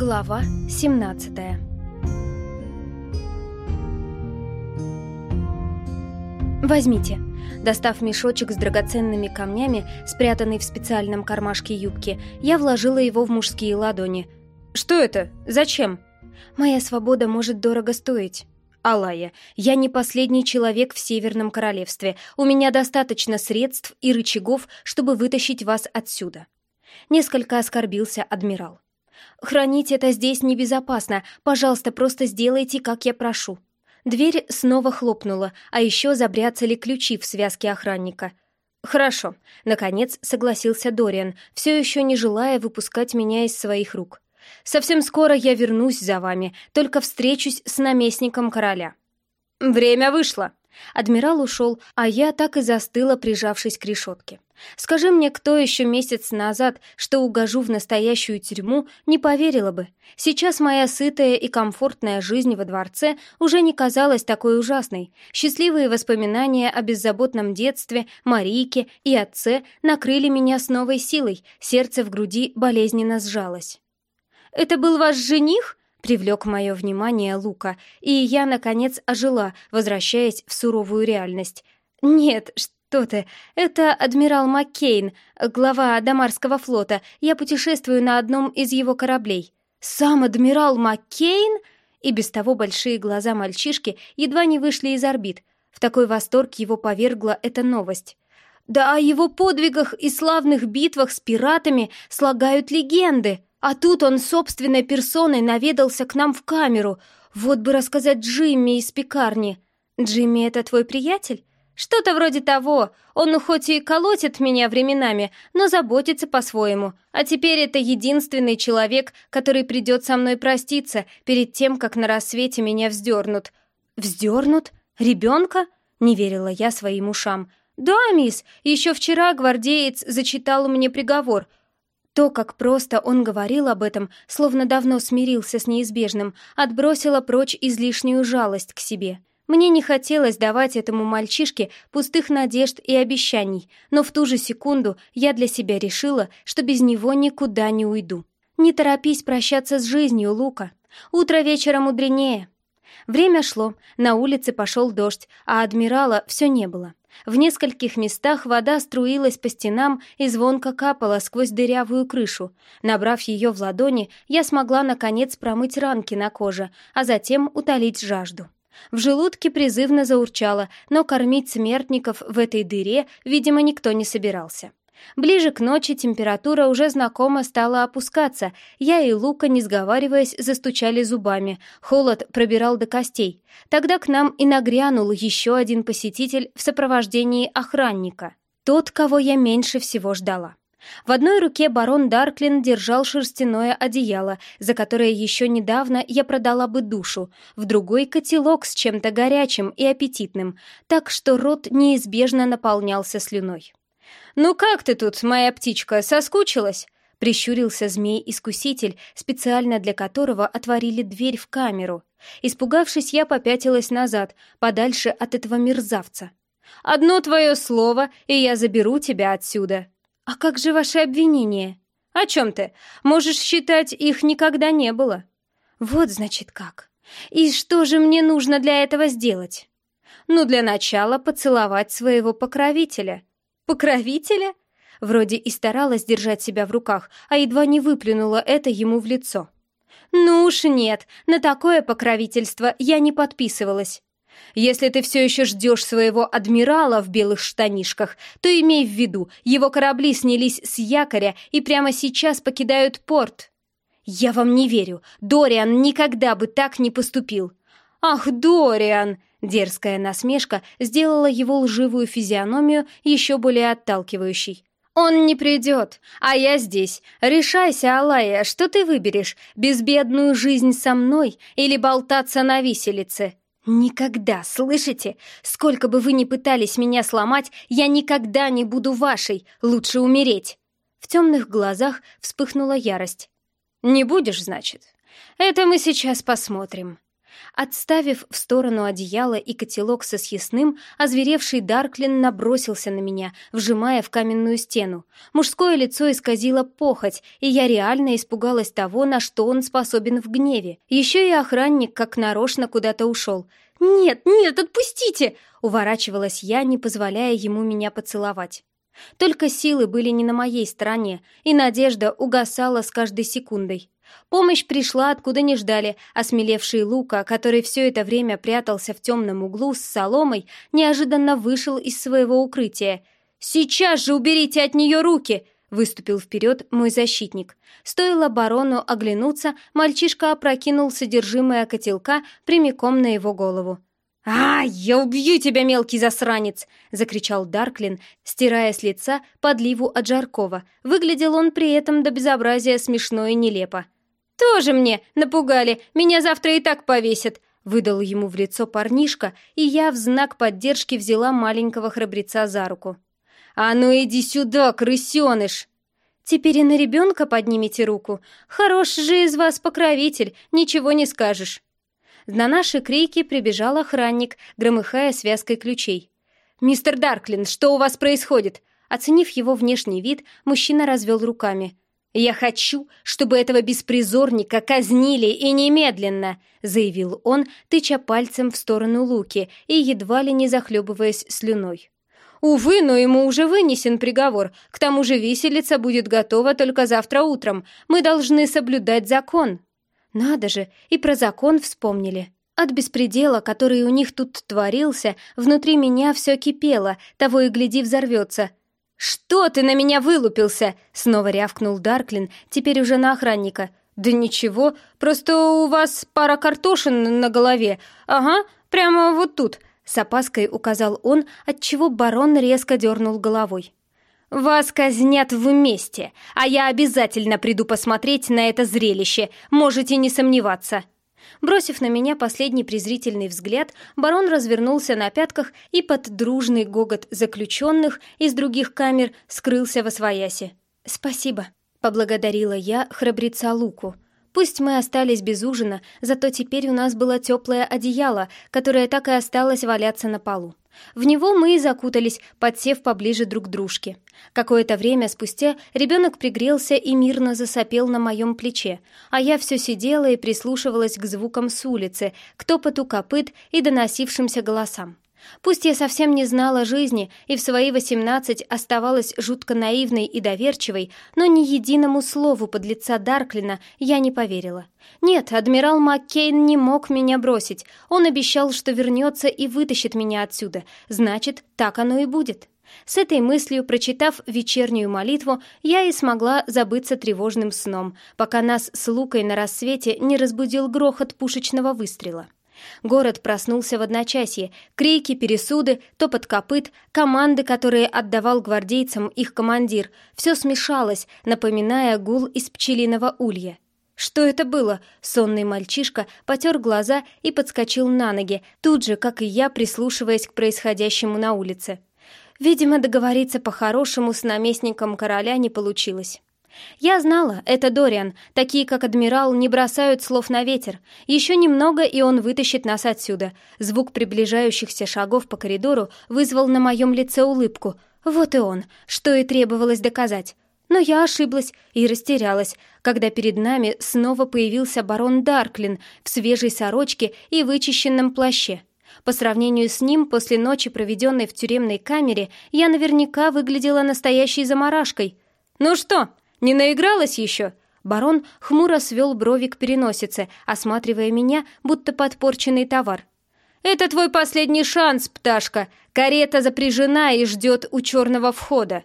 Глава 17 «Возьмите». Достав мешочек с драгоценными камнями, спрятанный в специальном кармашке юбки, я вложила его в мужские ладони. «Что это? Зачем?» «Моя свобода может дорого стоить». «Алая, я не последний человек в Северном Королевстве. У меня достаточно средств и рычагов, чтобы вытащить вас отсюда». Несколько оскорбился адмирал. «Хранить это здесь небезопасно. Пожалуйста, просто сделайте, как я прошу». Дверь снова хлопнула, а еще забряцали ключи в связке охранника. «Хорошо», — наконец согласился Дориан, все еще не желая выпускать меня из своих рук. «Совсем скоро я вернусь за вами, только встречусь с наместником короля». «Время вышло», Адмирал ушел, а я так и застыла, прижавшись к решетке. Скажи мне, кто еще месяц назад, что угожу в настоящую тюрьму, не поверила бы. Сейчас моя сытая и комфортная жизнь во дворце уже не казалась такой ужасной. Счастливые воспоминания о беззаботном детстве, Марийке и отце накрыли меня с новой силой, сердце в груди болезненно сжалось. «Это был ваш жених?» Привлек мое внимание Лука, и я, наконец, ожила, возвращаясь в суровую реальность. «Нет, что ты, это адмирал Маккейн, глава Дамарского флота. Я путешествую на одном из его кораблей». «Сам адмирал Маккейн?» И без того большие глаза мальчишки едва не вышли из орбит. В такой восторг его повергла эта новость. «Да о его подвигах и славных битвах с пиратами слагают легенды!» А тут он собственной персоной наведался к нам в камеру. Вот бы рассказать Джимми из пекарни. Джимми — это твой приятель? Что-то вроде того. Он хоть и колотит меня временами, но заботится по-своему. А теперь это единственный человек, который придет со мной проститься перед тем, как на рассвете меня вздернут. Вздернут? Ребенка? Не верила я своим ушам. «Да, мисс, еще вчера гвардеец зачитал мне приговор. То, как просто он говорил об этом, словно давно смирился с неизбежным, отбросило прочь излишнюю жалость к себе. Мне не хотелось давать этому мальчишке пустых надежд и обещаний, но в ту же секунду я для себя решила, что без него никуда не уйду. Не торопись прощаться с жизнью, Лука. Утро вечера мудренее. Время шло, на улице пошел дождь, а адмирала все не было. В нескольких местах вода струилась по стенам и звонко капала сквозь дырявую крышу. Набрав ее в ладони, я смогла наконец промыть ранки на коже, а затем утолить жажду. В желудке призывно заурчало, но кормить смертников в этой дыре, видимо, никто не собирался. Ближе к ночи температура уже знакомо стала опускаться. Я и Лука, не сговариваясь, застучали зубами. Холод пробирал до костей. Тогда к нам и нагрянул еще один посетитель в сопровождении охранника. Тот, кого я меньше всего ждала. В одной руке барон Дарклин держал шерстяное одеяло, за которое еще недавно я продала бы душу, в другой — котелок с чем-то горячим и аппетитным, так что рот неизбежно наполнялся слюной. «Ну как ты тут, моя птичка, соскучилась?» — прищурился змей-искуситель, специально для которого отворили дверь в камеру. Испугавшись, я попятилась назад, подальше от этого мерзавца. «Одно твое слово, и я заберу тебя отсюда». «А как же ваши обвинения?» «О чем ты? Можешь считать, их никогда не было». «Вот, значит, как. И что же мне нужно для этого сделать?» «Ну, для начала поцеловать своего покровителя», Покровителя? Вроде и старалась держать себя в руках, а едва не выплюнула это ему в лицо. «Ну уж нет, на такое покровительство я не подписывалась. Если ты все еще ждешь своего адмирала в белых штанишках, то имей в виду, его корабли снялись с якоря и прямо сейчас покидают порт». «Я вам не верю. Дориан никогда бы так не поступил». «Ах, Дориан!» Дерзкая насмешка сделала его лживую физиономию еще более отталкивающей. «Он не придет, а я здесь. Решайся, Алая, что ты выберешь, безбедную жизнь со мной или болтаться на виселице?» «Никогда, слышите? Сколько бы вы ни пытались меня сломать, я никогда не буду вашей, лучше умереть!» В темных глазах вспыхнула ярость. «Не будешь, значит? Это мы сейчас посмотрим». Отставив в сторону одеяло и котелок со съестным, озверевший Дарклин набросился на меня, вжимая в каменную стену. Мужское лицо исказило похоть, и я реально испугалась того, на что он способен в гневе. Еще и охранник как нарочно куда-то ушел. «Нет, нет, отпустите!» — уворачивалась я, не позволяя ему меня поцеловать. Только силы были не на моей стороне, и надежда угасала с каждой секундой. Помощь пришла, откуда не ждали. Осмелевший Лука, который все это время прятался в темном углу с соломой, неожиданно вышел из своего укрытия. «Сейчас же уберите от нее руки!» — выступил вперед мой защитник. Стоило барону оглянуться, мальчишка опрокинул содержимое котелка прямиком на его голову. «А, я убью тебя, мелкий засранец!» — закричал Дарклин, стирая с лица подливу от Жаркова. Выглядел он при этом до безобразия смешно и нелепо. «Тоже мне напугали, меня завтра и так повесят!» Выдал ему в лицо парнишка, и я в знак поддержки взяла маленького храбреца за руку. «А ну иди сюда, крысеныш!» «Теперь и на ребенка поднимите руку. Хорош же из вас покровитель, ничего не скажешь». На наши крики прибежал охранник, громыхая связкой ключей. «Мистер Дарклин, что у вас происходит?» Оценив его внешний вид, мужчина развел руками – «Я хочу, чтобы этого беспризорника казнили и немедленно», заявил он, тыча пальцем в сторону Луки и едва ли не захлебываясь слюной. «Увы, но ему уже вынесен приговор. К тому же виселица будет готова только завтра утром. Мы должны соблюдать закон». Надо же, и про закон вспомнили. От беспредела, который у них тут творился, внутри меня все кипело, того и гляди взорвется. «Что ты на меня вылупился?» — снова рявкнул Дарклин, теперь уже на охранника. «Да ничего, просто у вас пара картошин на голове. Ага, прямо вот тут», — с опаской указал он, отчего барон резко дернул головой. «Вас казнят вместе, а я обязательно приду посмотреть на это зрелище, можете не сомневаться». Бросив на меня последний презрительный взгляд, барон развернулся на пятках и под дружный гогот заключенных из других камер скрылся во своясе. «Спасибо», — поблагодарила я храбреца Луку. Пусть мы остались без ужина, зато теперь у нас было теплое одеяло, которое так и осталось валяться на полу. В него мы и закутались, подсев поближе друг к дружке. Какое-то время спустя ребенок пригрелся и мирно засопел на моем плече, а я все сидела и прислушивалась к звукам с улицы, к топоту копыт и доносившимся голосам. Пусть я совсем не знала жизни и в свои восемнадцать оставалась жутко наивной и доверчивой, но ни единому слову под лица Дарклина я не поверила. Нет, адмирал Маккейн не мог меня бросить. Он обещал, что вернется и вытащит меня отсюда. Значит, так оно и будет. С этой мыслью, прочитав вечернюю молитву, я и смогла забыться тревожным сном, пока нас с Лукой на рассвете не разбудил грохот пушечного выстрела. Город проснулся в одночасье. Крики, пересуды, топот копыт, команды, которые отдавал гвардейцам их командир. Все смешалось, напоминая гул из пчелиного улья. Что это было? Сонный мальчишка потер глаза и подскочил на ноги, тут же, как и я, прислушиваясь к происходящему на улице. Видимо, договориться по-хорошему с наместником короля не получилось. Я знала, это Дориан. Такие, как адмирал, не бросают слов на ветер. Еще немного, и он вытащит нас отсюда. Звук приближающихся шагов по коридору вызвал на моем лице улыбку. Вот и он, что и требовалось доказать. Но я ошиблась и растерялась, когда перед нами снова появился барон Дарклин в свежей сорочке и вычищенном плаще. По сравнению с ним, после ночи, проведенной в тюремной камере, я наверняка выглядела настоящей заморашкой. «Ну что, не наигралась еще?» Барон хмуро свел брови к переносице, осматривая меня, будто подпорченный товар. «Это твой последний шанс, пташка! Карета запряжена и ждет у черного входа!»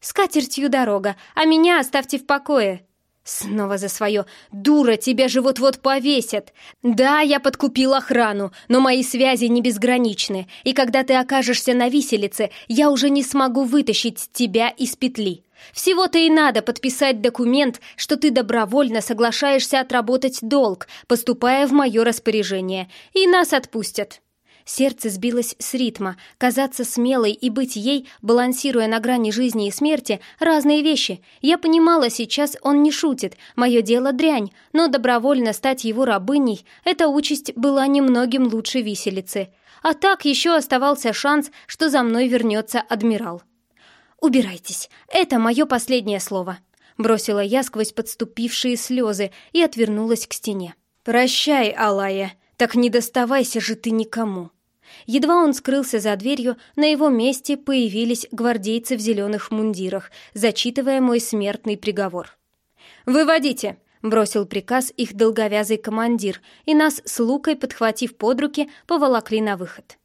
«С катертью дорога, а меня оставьте в покое!» Снова за свое. «Дура, тебя же вот-вот повесят!» «Да, я подкупил охрану, но мои связи не безграничны, и когда ты окажешься на виселице, я уже не смогу вытащить тебя из петли. Всего-то и надо подписать документ, что ты добровольно соглашаешься отработать долг, поступая в мое распоряжение, и нас отпустят». Сердце сбилось с ритма. Казаться смелой и быть ей, балансируя на грани жизни и смерти, разные вещи. Я понимала, сейчас он не шутит, мое дело дрянь, но добровольно стать его рабыней — эта участь была немногим лучше виселицы. А так еще оставался шанс, что за мной вернется адмирал. «Убирайтесь, это мое последнее слово», — бросила я сквозь подступившие слезы и отвернулась к стене. «Прощай, Алая», так не доставайся же ты никому. Едва он скрылся за дверью, на его месте появились гвардейцы в зеленых мундирах, зачитывая мой смертный приговор. «Выводите!» — бросил приказ их долговязый командир, и нас с Лукой, подхватив под руки, поволокли на выход.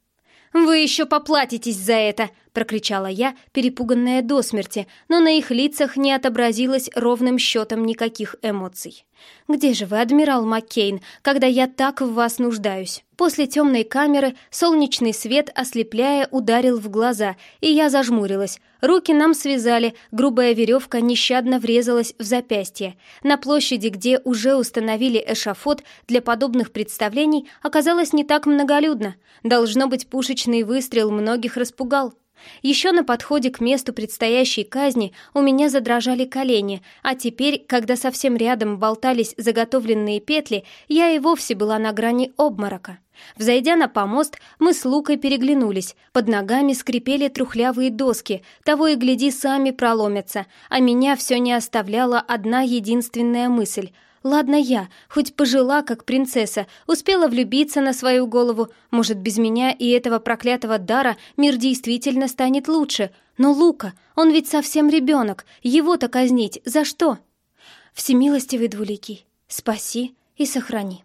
«Вы еще поплатитесь за это!» — прокричала я, перепуганная до смерти, но на их лицах не отобразилось ровным счетом никаких эмоций. «Где же вы, адмирал Маккейн, когда я так в вас нуждаюсь?» После темной камеры солнечный свет, ослепляя, ударил в глаза, и я зажмурилась. Руки нам связали, грубая веревка нещадно врезалась в запястье. На площади, где уже установили эшафот для подобных представлений, оказалось не так многолюдно. Должно быть, пушечный выстрел многих распугал. Еще на подходе к месту предстоящей казни у меня задрожали колени, а теперь, когда совсем рядом болтались заготовленные петли, я и вовсе была на грани обморока. Взойдя на помост, мы с Лукой переглянулись. Под ногами скрипели трухлявые доски, того и гляди, сами проломятся, а меня все не оставляла одна единственная мысль — Ладно я, хоть пожила, как принцесса, успела влюбиться на свою голову. Может, без меня и этого проклятого дара мир действительно станет лучше. Но Лука, он ведь совсем ребенок. Его-то казнить за что? Всемилостивый двуликий, спаси и сохрани.